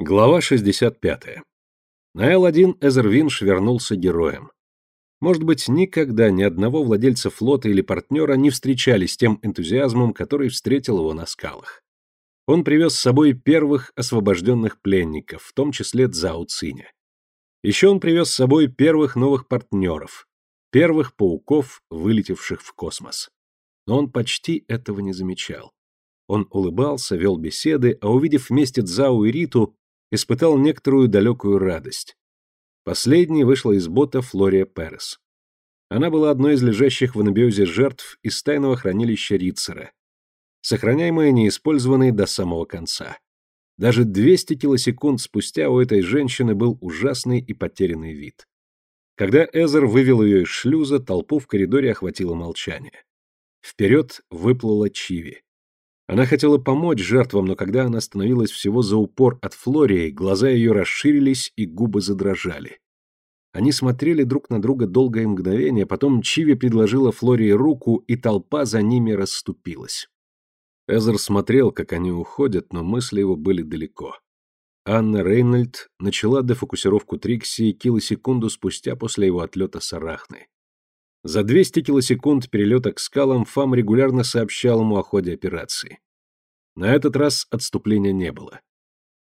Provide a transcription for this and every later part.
Глава 65. На Л-1 Эзервинш вернулся героем. Может быть, никогда ни одного владельца флота или партнера не встречали с тем энтузиазмом, который встретил его на скалах. Он привез с собой первых освобожденных пленников, в том числе Цзао Циня. Еще он привез с собой первых новых партнеров, первых пауков, вылетевших в космос. Но он почти этого не замечал. Он улыбался, вел беседы, а увидев вместе Цзао и Риту, испытал некоторую далекую радость. Последней вышла из бота Флория Перес. Она была одной из лежащих в анабиозе жертв из тайного хранилища Рицера, сохраняемая неиспользованной до самого конца. Даже 200 килосекунд спустя у этой женщины был ужасный и потерянный вид. Когда Эзер вывел ее из шлюза, толпу в коридоре охватило молчание. Вперед выплыла Чиви. Она хотела помочь жертвам, но когда она остановилась всего за упор от Флории, глаза ее расширились и губы задрожали. Они смотрели друг на друга долгое мгновение, потом Чиви предложила Флории руку, и толпа за ними расступилась. Эзер смотрел, как они уходят, но мысли его были далеко. Анна Рейнольд начала дефокусировку Трикси килосекунду спустя после его отлета с Арахны. За 200 килосекунд перелета к скалам Фам регулярно сообщал ему о ходе операции. На этот раз отступления не было.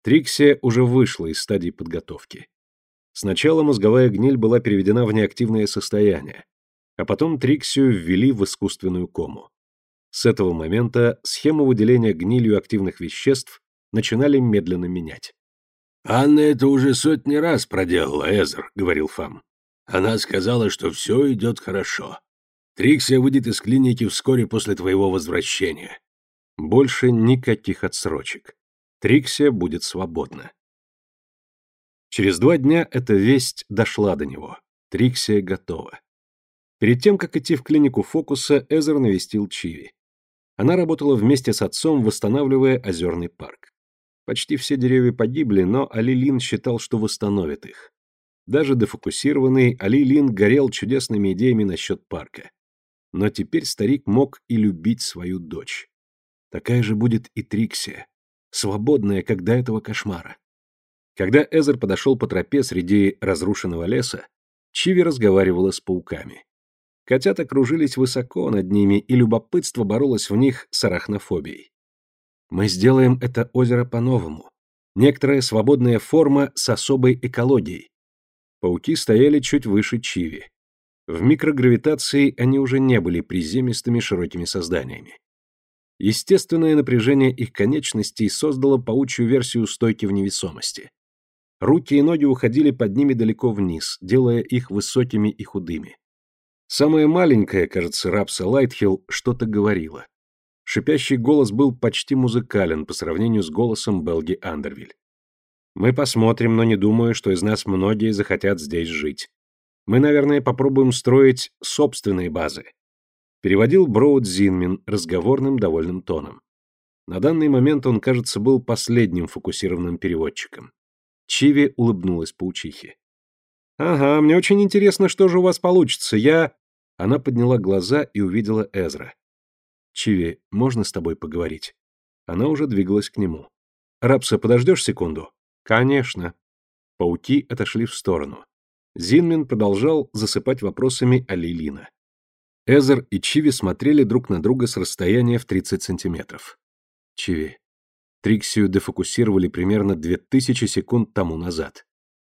Триксия уже вышла из стадии подготовки. Сначала мозговая гниль была переведена в неактивное состояние, а потом Триксию ввели в искусственную кому. С этого момента схему выделения гнилью активных веществ начинали медленно менять. «Анна это уже сотни раз проделала, Эзер», — говорил Фам. Она сказала, что все идет хорошо. Триксия выйдет из клиники вскоре после твоего возвращения. Больше никаких отсрочек. Триксия будет свободна. Через два дня эта весть дошла до него. Триксия готова. Перед тем, как идти в клинику Фокуса, Эзер навестил Чиви. Она работала вместе с отцом, восстанавливая озерный парк. Почти все деревья погибли, но Алилин считал, что восстановит их. Даже дефокусированный Али Лин горел чудесными идеями насчет парка. Но теперь старик мог и любить свою дочь. Такая же будет и Триксия, свободная, как до этого кошмара. Когда Эзер подошел по тропе среди разрушенного леса, Чиви разговаривала с пауками. Котята кружились высоко над ними, и любопытство боролось в них с арахнофобией. «Мы сделаем это озеро по-новому. Некоторая свободная форма с особой экологией. Пауки стояли чуть выше Чиви. В микрогравитации они уже не были приземистыми широкими созданиями. Естественное напряжение их конечностей создало паучью версию стойки в невесомости. Руки и ноги уходили под ними далеко вниз, делая их высокими и худыми. Самая маленькая, кажется, рапса Лайтхилл что-то говорила. Шипящий голос был почти музыкален по сравнению с голосом Белги Андервиль. Мы посмотрим, но не думаю, что из нас многие захотят здесь жить. Мы, наверное, попробуем строить собственные базы. Переводил Броуд Зинмин разговорным довольным тоном. На данный момент он, кажется, был последним фокусированным переводчиком. Чиви улыбнулась паучихе. «Ага, мне очень интересно, что же у вас получится. Я...» Она подняла глаза и увидела Эзра. «Чиви, можно с тобой поговорить?» Она уже двигалась к нему. «Рапса, подождешь секунду?» Конечно. Пауки отошли в сторону. Зинмин продолжал засыпать вопросами Алилина. Эзер и Чиви смотрели друг на друга с расстояния в 30 сантиметров. Чиви. Триксию дефокусировали примерно 2000 секунд тому назад.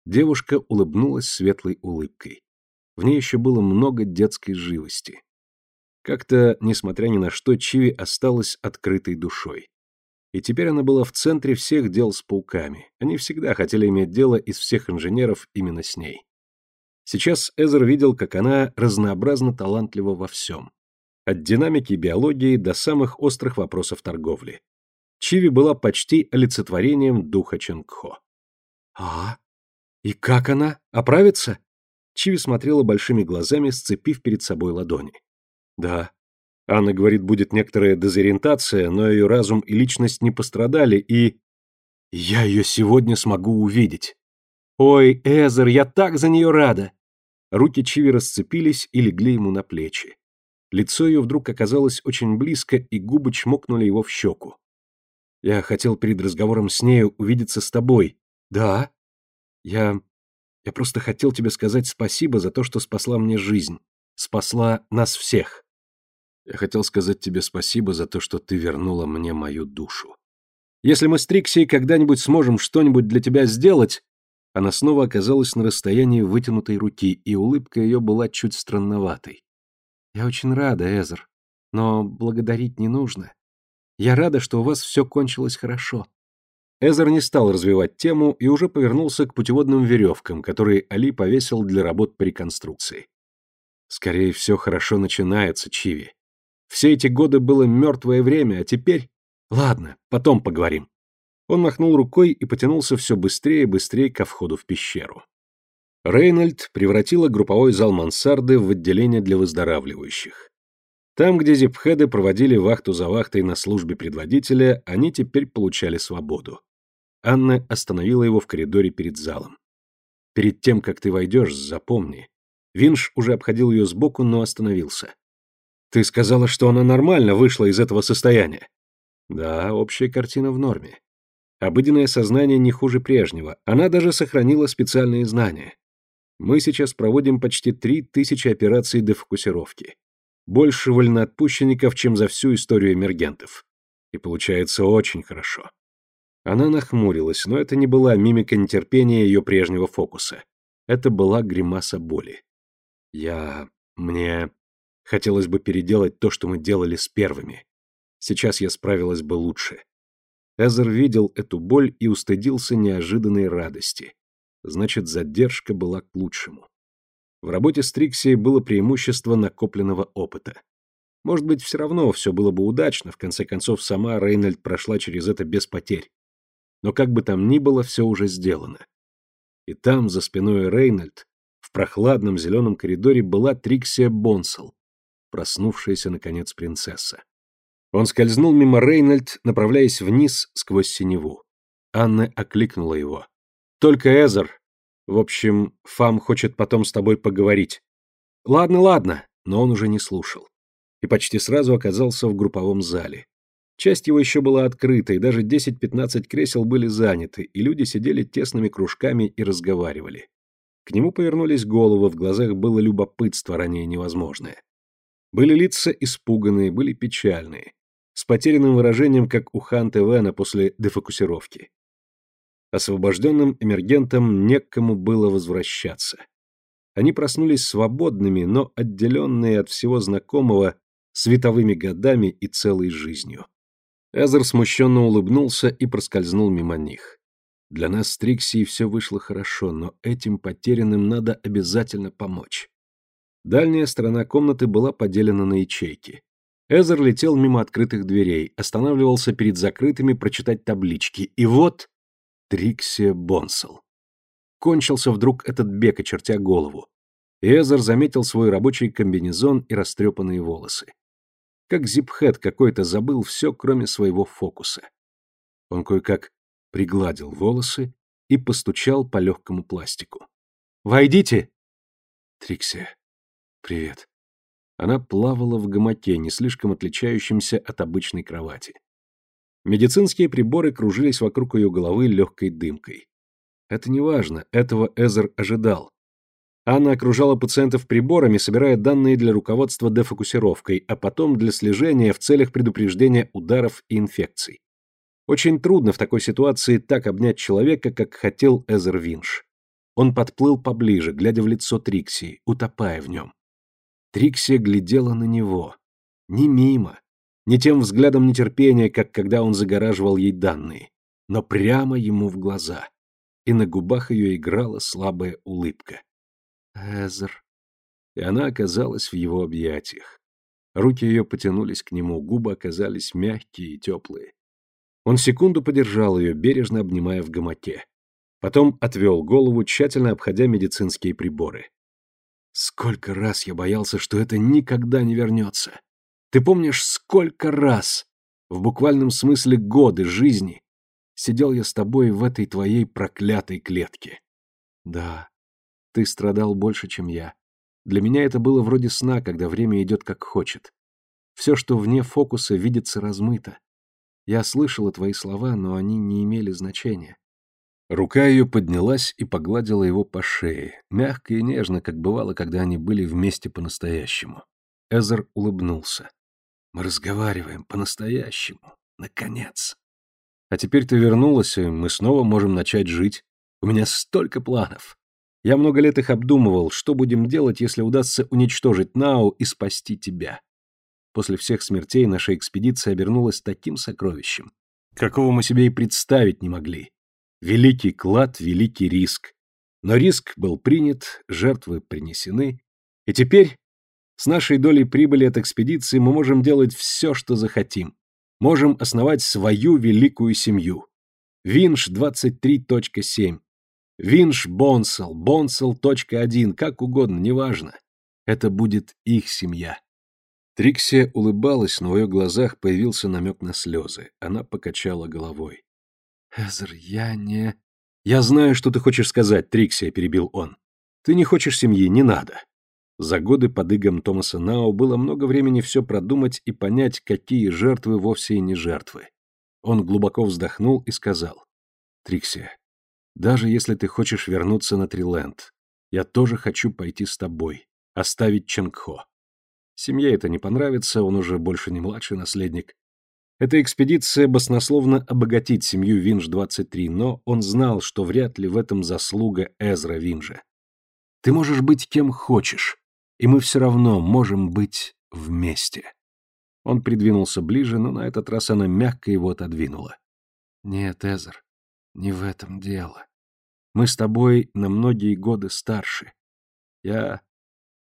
Девушка улыбнулась светлой улыбкой. В ней еще было много детской живости. Как-то, несмотря ни на что, Чиви осталась открытой душой. И теперь она была в центре всех дел с пауками. Они всегда хотели иметь дело из всех инженеров именно с ней. Сейчас Эзер видел, как она разнообразно талантлива во всем. От динамики биологии до самых острых вопросов торговли. Чиви была почти олицетворением духа Ченгхо. «А? И как она? Оправится?» Чиви смотрела большими глазами, сцепив перед собой ладони. «Да, Анна говорит, будет некоторая дезориентация, но ее разум и личность не пострадали, и... Я ее сегодня смогу увидеть. Ой, Эзер, я так за нее рада! Руки Чиви расцепились и легли ему на плечи. Лицо ее вдруг оказалось очень близко, и губы чмокнули его в щеку. Я хотел перед разговором с нею увидеться с тобой, Да. Я... Я просто хотел тебе сказать спасибо за то, что спасла мне жизнь. Спасла нас всех. Я хотел сказать тебе спасибо за то, что ты вернула мне мою душу. Если мы с Трикси когда-нибудь сможем что-нибудь для тебя сделать... Она снова оказалась на расстоянии вытянутой руки, и улыбка ее была чуть странноватой. Я очень рада, Эзер, но благодарить не нужно. Я рада, что у вас все кончилось хорошо. Эзер не стал развивать тему и уже повернулся к путеводным веревкам, которые Али повесил для работ по реконструкции. Скорее, все хорошо начинается, Чиви. Все эти годы было мертвое время, а теперь... Ладно, потом поговорим. Он махнул рукой и потянулся все быстрее и быстрее ко входу в пещеру. Рейнольд превратила групповой зал мансарды в отделение для выздоравливающих. Там, где зипхеды проводили вахту за вахтой на службе предводителя, они теперь получали свободу. Анна остановила его в коридоре перед залом. «Перед тем, как ты войдешь, запомни». Винш уже обходил ее сбоку, но остановился. «Ты сказала, что она нормально вышла из этого состояния». «Да, общая картина в норме. Обыденное сознание не хуже прежнего, она даже сохранила специальные знания. Мы сейчас проводим почти три тысячи операций дефокусировки больше вольноотпущенников, чем за всю историю эмергентов. И получается очень хорошо. Она нахмурилась, но это не была мимика нетерпения ее прежнего фокуса. Это была гримаса боли. Я... мне... Хотелось бы переделать то, что мы делали с первыми. Сейчас я справилась бы лучше. Эзер видел эту боль и устыдился неожиданной радости. Значит, задержка была к лучшему. В работе с Трикси было преимущество накопленного опыта. Может быть, все равно все было бы удачно, в конце концов, сама Рейнольд прошла через это без потерь. Но как бы там ни было, все уже сделано. И там, за спиной Рейнольд, в прохладном зеленом коридоре была Триксия Бонсел, проснувшаяся, наконец, принцесса. Он скользнул мимо Рейнольд, направляясь вниз сквозь синеву. Анна окликнула его. «Только Эзер, в общем, Фам хочет потом с тобой поговорить. Ладно, ладно, но он уже не слушал. И почти сразу оказался в групповом зале. Часть его еще была открыта, и даже 10-15 кресел были заняты, и люди сидели тесными кружками и разговаривали. К нему повернулись головы, в глазах было любопытство, ранее невозможное. Были лица испуганные, были печальные, с потерянным выражением, как у Ханта Вена после дефокусировки. Освобожденным эмергентам некому было возвращаться. Они проснулись свободными, но отделенные от всего знакомого световыми годами и целой жизнью. Эзер смущенно улыбнулся и проскользнул мимо них. Для нас с Трикси все вышло хорошо, но этим потерянным надо обязательно помочь. Дальняя сторона комнаты была поделена на ячейки. Эзер летел мимо открытых дверей, останавливался перед закрытыми прочитать таблички, и вот Триксия Бонсел. Кончился вдруг этот бег, очертя голову. Эзер заметил свой рабочий комбинезон и растрепанные волосы. Как зипхед какой-то забыл все, кроме своего фокуса. Он кое-как пригладил волосы и постучал по легкому пластику. «Войдите!» «Триксия, привет». Она плавала в гамаке, не слишком отличающемся от обычной кровати. Медицинские приборы кружились вокруг ее головы легкой дымкой. Это не важно, этого Эзер ожидал. Анна окружала пациентов приборами, собирая данные для руководства дефокусировкой, а потом для слежения в целях предупреждения ударов и инфекций. Очень трудно в такой ситуации так обнять человека, как хотел Эзер Винш. Он подплыл поближе, глядя в лицо Трикси, утопая в нем. Трикси глядела на него. Не мимо, не тем взглядом нетерпения, как когда он загораживал ей данные, но прямо ему в глаза. И на губах ее играла слабая улыбка. «Эзер». И она оказалась в его объятиях. Руки ее потянулись к нему, губы оказались мягкие и теплые. Он секунду подержал ее, бережно обнимая в гамаке. Потом отвел голову, тщательно обходя медицинские приборы. Сколько раз я боялся, что это никогда не вернется. Ты помнишь, сколько раз, в буквальном смысле годы жизни, сидел я с тобой в этой твоей проклятой клетке? Да, ты страдал больше, чем я. Для меня это было вроде сна, когда время идет как хочет. Все, что вне фокуса, видится размыто. Я слышала твои слова, но они не имели значения. Рука ее поднялась и погладила его по шее, мягко и нежно, как бывало, когда они были вместе по-настоящему. Эзер улыбнулся. «Мы разговариваем по-настоящему. Наконец!» «А теперь ты вернулась, и мы снова можем начать жить. У меня столько планов. Я много лет их обдумывал, что будем делать, если удастся уничтожить Нау и спасти тебя. После всех смертей наша экспедиция обернулась таким сокровищем, какого мы себе и представить не могли. Великий клад, великий риск. Но риск был принят, жертвы принесены, и теперь с нашей долей прибыли от экспедиции мы можем делать все, что захотим. Можем основать свою великую семью. Винш 23.7. Винш Бонсел, Бонсел.1, как угодно, неважно. Это будет их семья. Триксия улыбалась, но в ее глазах появился намек на слезы. Она покачала головой. «Эзер, я знаю, что ты хочешь сказать, Триксия», — перебил он. «Ты не хочешь семьи, не надо». За годы под игом Томаса Нау было много времени все продумать и понять, какие жертвы вовсе и не жертвы. Он глубоко вздохнул и сказал. «Триксия, даже если ты хочешь вернуться на Триленд, я тоже хочу пойти с тобой, оставить Ченгхо. Семье это не понравится, он уже больше не младший наследник. Эта экспедиция баснословно обогатит семью Винж-23, но он знал, что вряд ли в этом заслуга Эзра Винжа. Ты можешь быть кем хочешь, и мы все равно можем быть вместе. Он придвинулся ближе, но на этот раз она мягко его отодвинула. Нет, Эзер, не в этом дело. Мы с тобой на многие годы старше. Я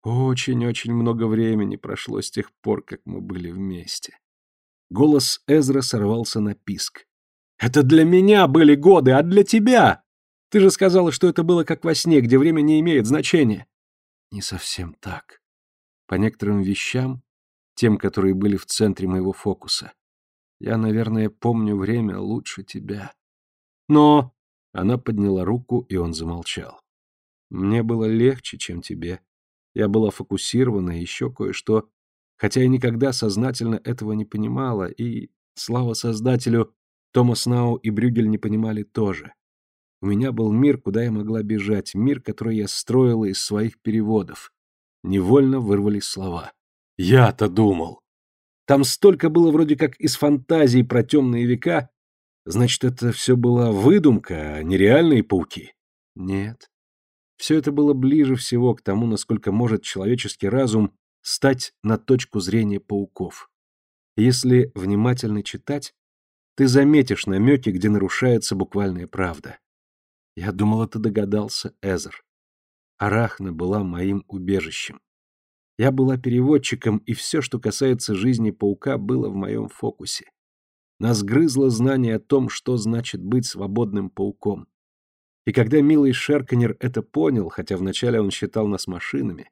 очень-очень много времени прошло с тех пор, как мы были вместе. Голос Эзра сорвался на писк. «Это для меня были годы, а для тебя! Ты же сказала, что это было как во сне, где время не имеет значения». «Не совсем так. По некоторым вещам, тем, которые были в центре моего фокуса, я, наверное, помню время лучше тебя. Но...» Она подняла руку, и он замолчал. «Мне было легче, чем тебе. Я была фокусирована, еще кое-что, хотя я никогда сознательно этого не понимала, и, слава создателю, Томас Нау и Брюгель не понимали тоже. У меня был мир, куда я могла бежать, мир, который я строила из своих переводов. Невольно вырвались слова. Я-то думал. Там столько было вроде как из фантазии про темные века. Значит, это все была выдумка, а не реальные пауки? Нет. Все это было ближе всего к тому, насколько может человеческий разум стать на точку зрения пауков. Если внимательно читать, ты заметишь намеки, где нарушается буквальная правда. Я думала, ты догадался, Эзер. Арахна была моим убежищем. Я была переводчиком, и все, что касается жизни паука, было в моем фокусе. Нас грызло знание о том, что значит быть свободным пауком. И когда милый Шерканер это понял, хотя вначале он считал нас машинами,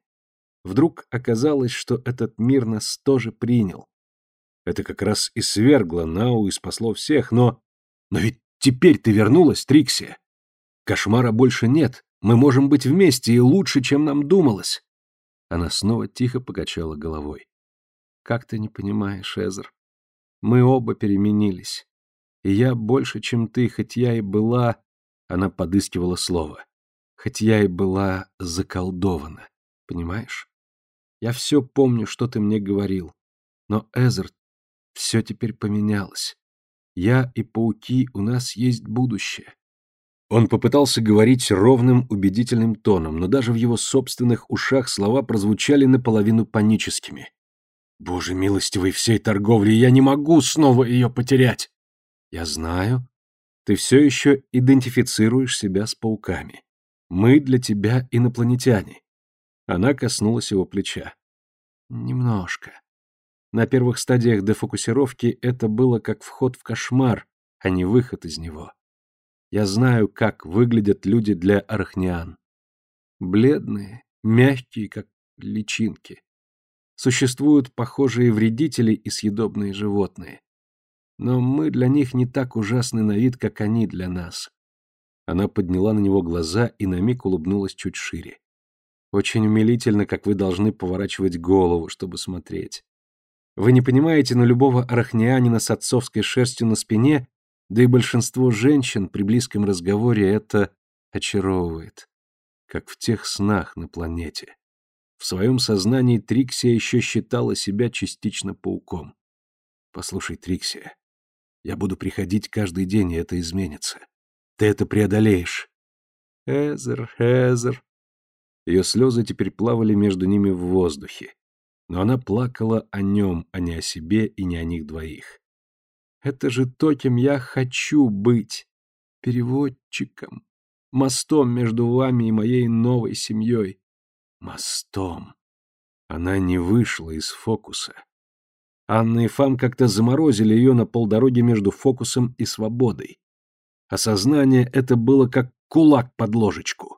вдруг оказалось, что этот мир нас тоже принял. Это как раз и свергло Нау и спасло всех, но... Но ведь теперь ты вернулась, Триксия. Кошмара больше нет, мы можем быть вместе и лучше, чем нам думалось. Она снова тихо покачала головой. Как ты не понимаешь, Эзер? Мы оба переменились. И я больше, чем ты, хоть я и была она подыскивала слово. Хоть я и была заколдована. Понимаешь? Я все помню, что ты мне говорил. Но, Эзер, все теперь поменялось. Я и пауки, у нас есть будущее. Он попытался говорить ровным, убедительным тоном, но даже в его собственных ушах слова прозвучали наполовину паническими. «Боже милостивый всей торговли, я не могу снова ее потерять!» «Я знаю, ты все еще идентифицируешь себя с пауками. Мы для тебя инопланетяне. Она коснулась его плеча. Немножко. На первых стадиях дефокусировки это было как вход в кошмар, а не выход из него. Я знаю, как выглядят люди для архниан. Бледные, мягкие, как личинки. Существуют похожие вредители и съедобные животные. Но мы для них не так ужасны на вид, как они для нас. Она подняла на него глаза и на миг улыбнулась чуть шире. Очень умилительно, как вы должны поворачивать голову, чтобы смотреть. Вы не понимаете, но любого арахнианина с отцовской шерстью на спине Да и большинство женщин при близком разговоре это очаровывает, как в тех снах на планете. В своем сознании Триксия еще считала себя частично пауком. Послушай, Триксия, я буду приходить каждый день, и это изменится. Ты это преодолеешь. Эзер, Эзер. Ее слезы теперь плавали между ними в воздухе. Но она плакала о нем, а не о себе и не о них двоих. Это же то, кем я хочу быть. Переводчиком. Мостом между вами и моей новой семьей. Мостом. Она не вышла из фокуса. Анна и Фам как-то заморозили ее на полдороги между фокусом и свободой. Осознание это было как кулак под ложечку.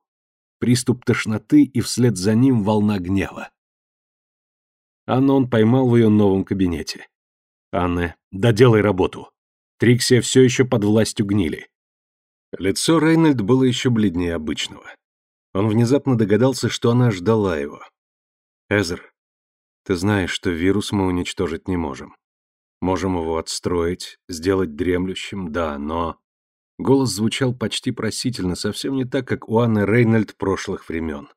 Приступ тошноты и вслед за ним волна гнева. Анну он поймал в ее новом кабинете. «Анна, доделай работу. Триксия все еще под властью гнили». Лицо Рейнольд было еще бледнее обычного. Он внезапно догадался, что она ждала его. «Эзер, ты знаешь, что вирус мы уничтожить не можем. Можем его отстроить, сделать дремлющим, да, но...» Голос звучал почти просительно, совсем не так, как у Анны Рейнольд прошлых времен.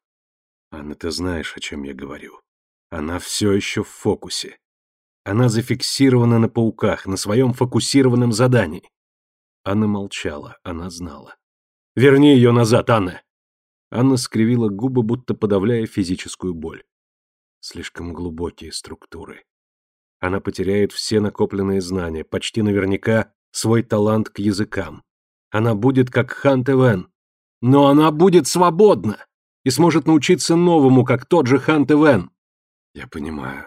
«Анна, ты знаешь, о чем я говорю. Она все еще в фокусе. Она зафиксирована на пауках, на своем фокусированном задании. Анна молчала, она знала. «Верни ее назад, Анна!» Анна скривила губы, будто подавляя физическую боль. Слишком глубокие структуры. Она потеряет все накопленные знания, почти наверняка свой талант к языкам. Она будет как Хан Тевен. Но она будет свободна и сможет научиться новому, как тот же Хан Тевен. Я понимаю.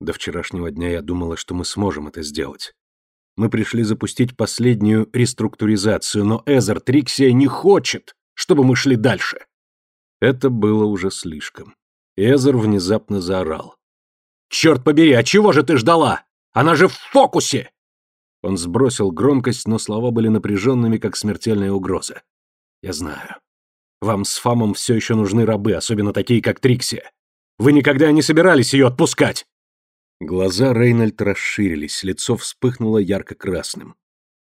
До вчерашнего дня я думала, что мы сможем это сделать. Мы пришли запустить последнюю реструктуризацию, но Эзер Триксия не хочет, чтобы мы шли дальше. Это было уже слишком. Эзер внезапно заорал. «Черт побери, а чего же ты ждала? Она же в фокусе!» Он сбросил громкость, но слова были напряженными, как смертельная угроза. «Я знаю. Вам с Фамом все еще нужны рабы, особенно такие, как Триксия. Вы никогда не собирались ее отпускать!» Глаза Рейнольд расширились, лицо вспыхнуло ярко-красным.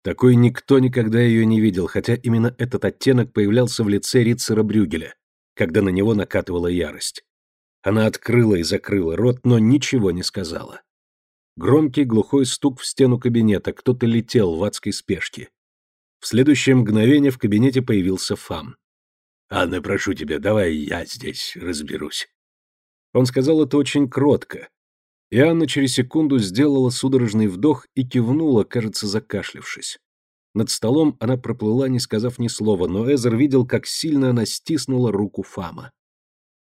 Такой никто никогда ее не видел, хотя именно этот оттенок появлялся в лице Рицера Брюгеля, когда на него накатывала ярость. Она открыла и закрыла рот, но ничего не сказала. Громкий глухой стук в стену кабинета, кто-то летел в адской спешке. В следующее мгновение в кабинете появился Фам. «Анна, прошу тебя, давай я здесь разберусь». Он сказал это очень кротко. И Анна через секунду сделала судорожный вдох и кивнула, кажется, закашлившись. Над столом она проплыла, не сказав ни слова, но Эзер видел, как сильно она стиснула руку Фама.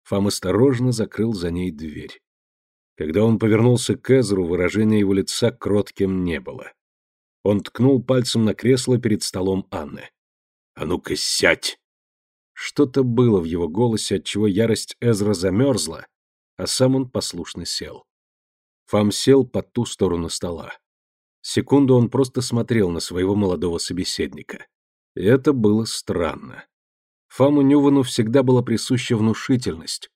Фам осторожно закрыл за ней дверь. Когда он повернулся к Эзеру, выражения его лица кротким не было. Он ткнул пальцем на кресло перед столом Анны. «А ну-ка, сядь!» Что-то было в его голосе, отчего ярость Эзра замерзла, а сам он послушно сел. Фам сел по ту сторону стола. Секунду он просто смотрел на своего молодого собеседника. И это было странно. Фаму Нювану всегда была присуща внушительность.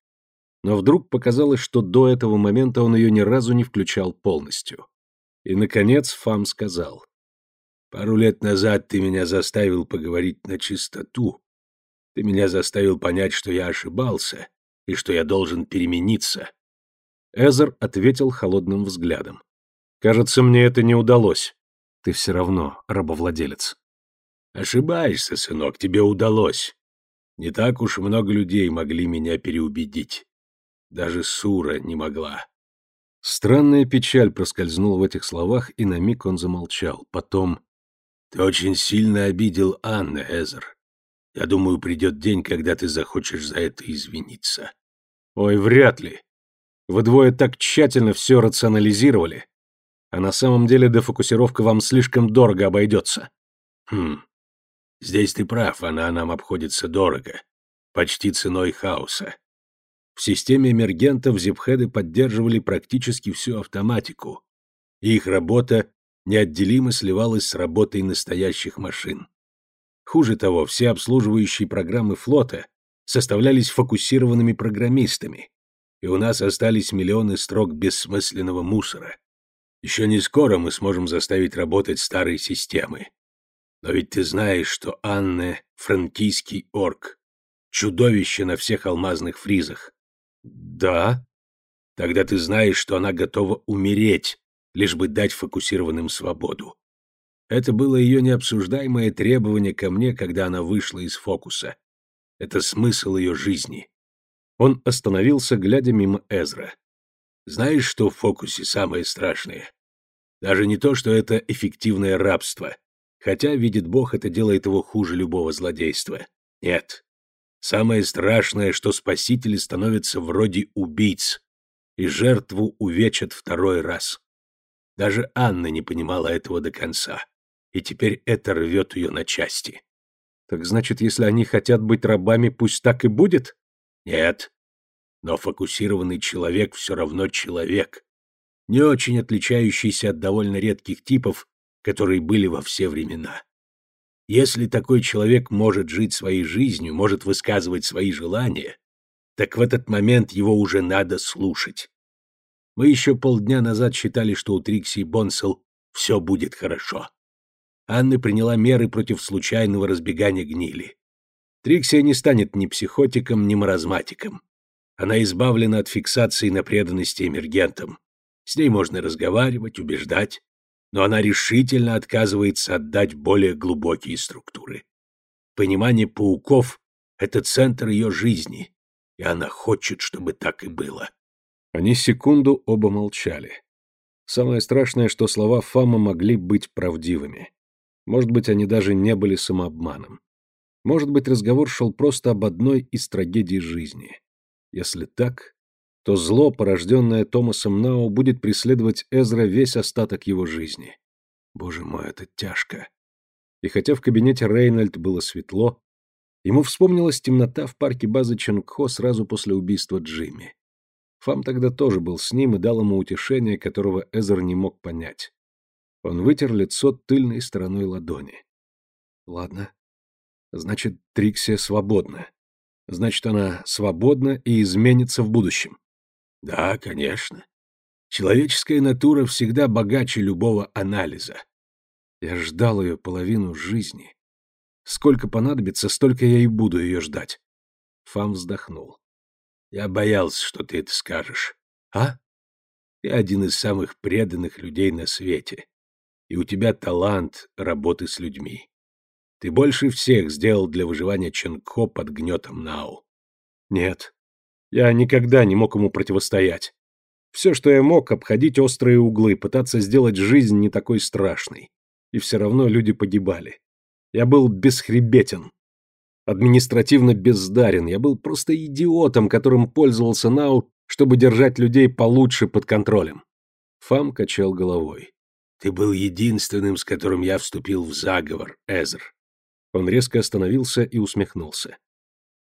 Но вдруг показалось, что до этого момента он ее ни разу не включал полностью. И, наконец, Фам сказал. «Пару лет назад ты меня заставил поговорить на чистоту. Ты меня заставил понять, что я ошибался, и что я должен перемениться. Эзер ответил холодным взглядом. Кажется, мне это не удалось. Ты все равно рабовладелец. Ошибаешься, сынок, тебе удалось. Не так уж много людей могли меня переубедить. Даже Сура не могла. Странная печаль проскользнула в этих словах, и на миг он замолчал. Потом... Ты очень сильно обидел Анны, Эзер. Я думаю, придет день, когда ты захочешь за это извиниться. Ой, вряд ли. Вы двое так тщательно все рационализировали. А на самом деле дефокусировка вам слишком дорого обойдется. Хм. Здесь ты прав, она нам обходится дорого. Почти ценой хаоса. В системе эмергентов зипхеды поддерживали практически всю автоматику. И их работа неотделимо сливалась с работой настоящих машин. Хуже того, все обслуживающие программы флота составлялись фокусированными программистами, и у нас остались миллионы строк бессмысленного мусора. Еще не скоро мы сможем заставить работать старые системы. Но ведь ты знаешь, что Анне — франкийский орк. Чудовище на всех алмазных фризах. Да. Тогда ты знаешь, что она готова умереть, лишь бы дать фокусированным свободу. Это было ее необсуждаемое требование ко мне, когда она вышла из фокуса. Это смысл ее жизни. Он остановился, глядя мимо Эзра. Знаешь, что в фокусе самое страшное? Даже не то, что это эффективное рабство, хотя, видит Бог, это делает его хуже любого злодейства. Нет. Самое страшное, что спасители становятся вроде убийц, и жертву увечат второй раз. Даже Анна не понимала этого до конца, и теперь это рвет ее на части. Так значит, если они хотят быть рабами, пусть так и будет? Нет. Но фокусированный человек все равно человек, не очень отличающийся от довольно редких типов, которые были во все времена. Если такой человек может жить своей жизнью, может высказывать свои желания, так в этот момент его уже надо слушать. Мы еще полдня назад считали, что у Трикси Бонсел все будет хорошо. Анна приняла меры против случайного разбегания гнили. Триксия не станет ни психотиком, ни маразматиком. Она избавлена от фиксации на преданности эмергентам. С ней можно разговаривать, убеждать, но она решительно отказывается отдать более глубокие структуры. Понимание пауков — это центр ее жизни, и она хочет, чтобы так и было. Они секунду оба молчали. Самое страшное, что слова Фама могли быть правдивыми. Может быть, они даже не были самообманом. Может быть, разговор шел просто об одной из трагедий жизни. Если так, то зло, порожденное Томасом Нау, будет преследовать Эзра весь остаток его жизни. Боже мой, это тяжко. И хотя в кабинете Рейнольд было светло, ему вспомнилась темнота в парке базы Ченгхо сразу после убийства Джимми. Фам тогда тоже был с ним и дал ему утешение, которого Эзер не мог понять. Он вытер лицо тыльной стороной ладони. Ладно. Значит, Триксия свободна. Значит, она свободна и изменится в будущем. Да, конечно. Человеческая натура всегда богаче любого анализа. Я ждал ее половину жизни. Сколько понадобится, столько я и буду ее ждать. Фам вздохнул. Я боялся, что ты это скажешь. А? Ты один из самых преданных людей на свете. И у тебя талант работы с людьми. Ты больше всех сделал для выживания Ченко под гнетом Нау. Нет, я никогда не мог ему противостоять. Все, что я мог, обходить острые углы, пытаться сделать жизнь не такой страшной. И все равно люди погибали. Я был бесхребетен. Административно бездарен. Я был просто идиотом, которым пользовался Нау, чтобы держать людей получше под контролем. Фам качал головой. Ты был единственным, с которым я вступил в заговор, Эзр. Он резко остановился и усмехнулся.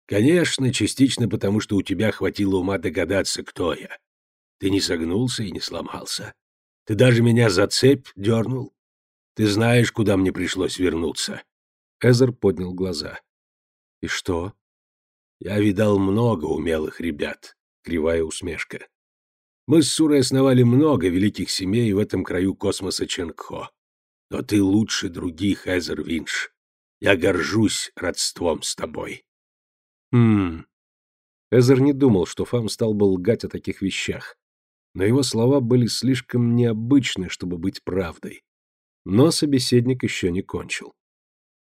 Конечно, частично потому, что у тебя хватило ума догадаться, кто я. Ты не согнулся и не сломался. Ты даже меня за цепь дернул. Ты знаешь, куда мне пришлось вернуться. Эзер поднял глаза. И что? Я видал много умелых ребят. Кривая усмешка. Мы с Сурой основали много великих семей в этом краю космоса Ченгхо. Но ты лучше других, Эзер Винш. Я горжусь родством с тобой. Хм. Эзер не думал, что Фам стал бы лгать о таких вещах. Но его слова были слишком необычны, чтобы быть правдой. Но собеседник еще не кончил.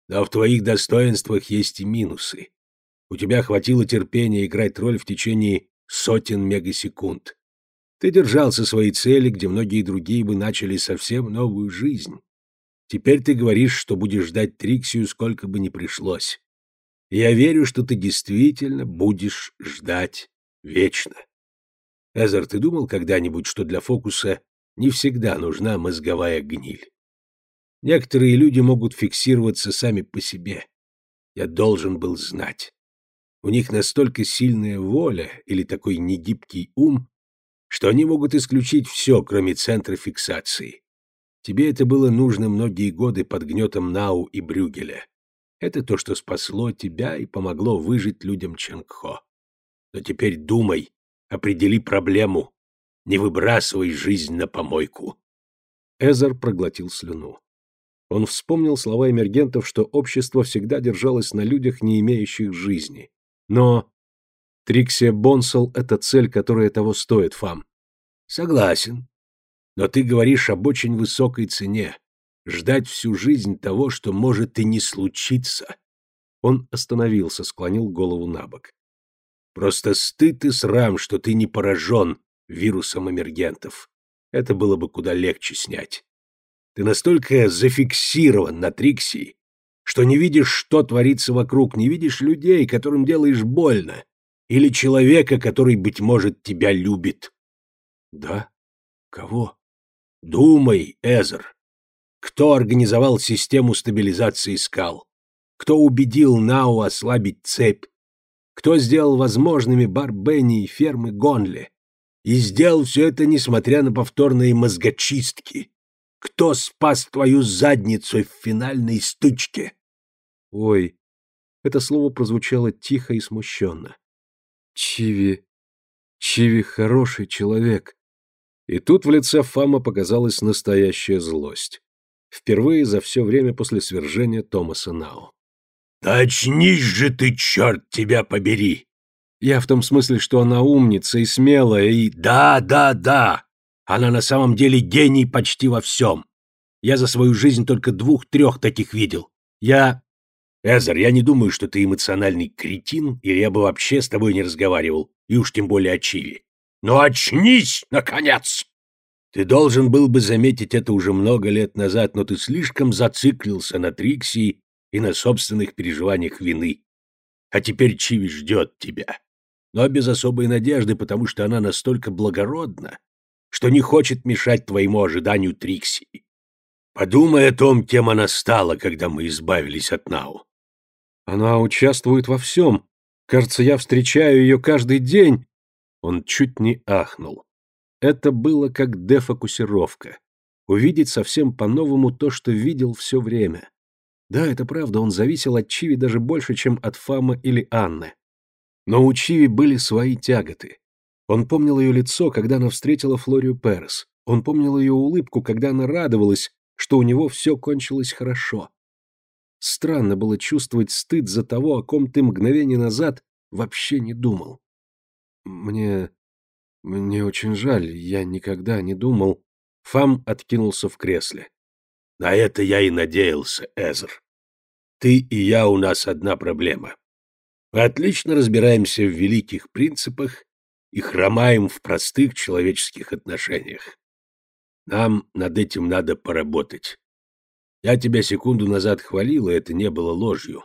Да в твоих достоинствах есть и минусы. У тебя хватило терпения играть роль в течение сотен мегасекунд. Ты держался своей цели, где многие другие бы начали совсем новую жизнь. Теперь ты говоришь, что будешь ждать Триксию, сколько бы ни пришлось я верю, что ты действительно будешь ждать вечно. Эзер, ты думал когда-нибудь, что для фокуса не всегда нужна мозговая гниль? Некоторые люди могут фиксироваться сами по себе. Я должен был знать. У них настолько сильная воля или такой негибкий ум, что они могут исключить все, кроме центра фиксации. Тебе это было нужно многие годы под гнетом Нау и Брюгеля. Это то, что спасло тебя и помогло выжить людям Ченгхо. Но теперь думай, определи проблему. Не выбрасывай жизнь на помойку. Эзер проглотил слюну. Он вспомнил слова эмергентов, что общество всегда держалось на людях, не имеющих жизни. Но Триксия Бонсел — это цель, которая того стоит, Фам. Согласен. Но ты говоришь об очень высокой цене. Ждать всю жизнь того, что может и не случиться. Он остановился, склонил голову на бок. Просто стыд и срам, что ты не поражен вирусом эмергентов. Это было бы куда легче снять. Ты настолько зафиксирован на Триксии, что не видишь, что творится вокруг, не видишь людей, которым делаешь больно, или человека, который, быть может, тебя любит. Да? Кого? Думай, Эзер. Кто организовал систему стабилизации скал? Кто убедил Нау ослабить цепь? Кто сделал возможными Барбенни и фермы Гонли? И сделал все это, несмотря на повторные мозгочистки. Кто спас твою задницу в финальной стычке? Ой, это слово прозвучало тихо и смущенно. Чиви... Чиви хороший человек. И тут в лице Фама показалась настоящая злость. Впервые за все время после свержения Томаса Нау. «Да очнись же ты, черт тебя побери!» Я в том смысле, что она умница и смелая, и... Да, да, да! Она на самом деле гений почти во всем. Я за свою жизнь только двух-трех таких видел. Я... Эзер, я не думаю, что ты эмоциональный кретин, или я бы вообще с тобой не разговаривал, и уж тем более о Чиви. Но очнись, наконец! Ты должен был бы заметить это уже много лет назад, но ты слишком зациклился на Трикси и на собственных переживаниях вины. А теперь Чиви ждет тебя. Но без особой надежды, потому что она настолько благородна, что не хочет мешать твоему ожиданию Трикси. Подумай о том, кем она стала, когда мы избавились от Нау. Она участвует во всем. Кажется, я встречаю ее каждый день. Он чуть не ахнул. Это было как дефокусировка. Увидеть совсем по-новому то, что видел все время. Да, это правда, он зависел от Чиви даже больше, чем от Фама или Анны. Но у Чиви были свои тяготы. Он помнил ее лицо, когда она встретила Флорию Перес. Он помнил ее улыбку, когда она радовалась, что у него все кончилось хорошо. Странно было чувствовать стыд за того, о ком ты мгновение назад вообще не думал. Мне... мне очень жаль, я никогда не думал... Фам откинулся в кресле. На это я и надеялся, Эзер. Ты и я у нас одна проблема. Мы отлично разбираемся в великих принципах и хромаем в простых человеческих отношениях. Нам над этим надо поработать. Я тебя секунду назад хвалил, и это не было ложью.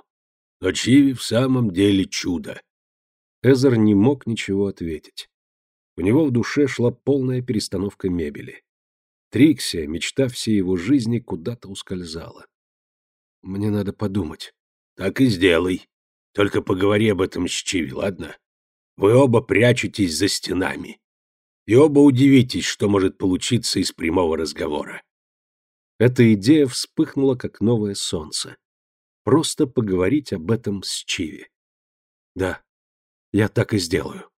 Но Чиви в самом деле чудо. Эзер не мог ничего ответить. У него в душе шла полная перестановка мебели. Триксия, мечта всей его жизни, куда-то ускользала. Мне надо подумать. Так и сделай. Только поговори об этом с Чиви, ладно? Вы оба прячетесь за стенами. И оба удивитесь, что может получиться из прямого разговора. Эта идея вспыхнула, как новое солнце. Просто поговорить об этом с Чиви. Да, я так и сделаю.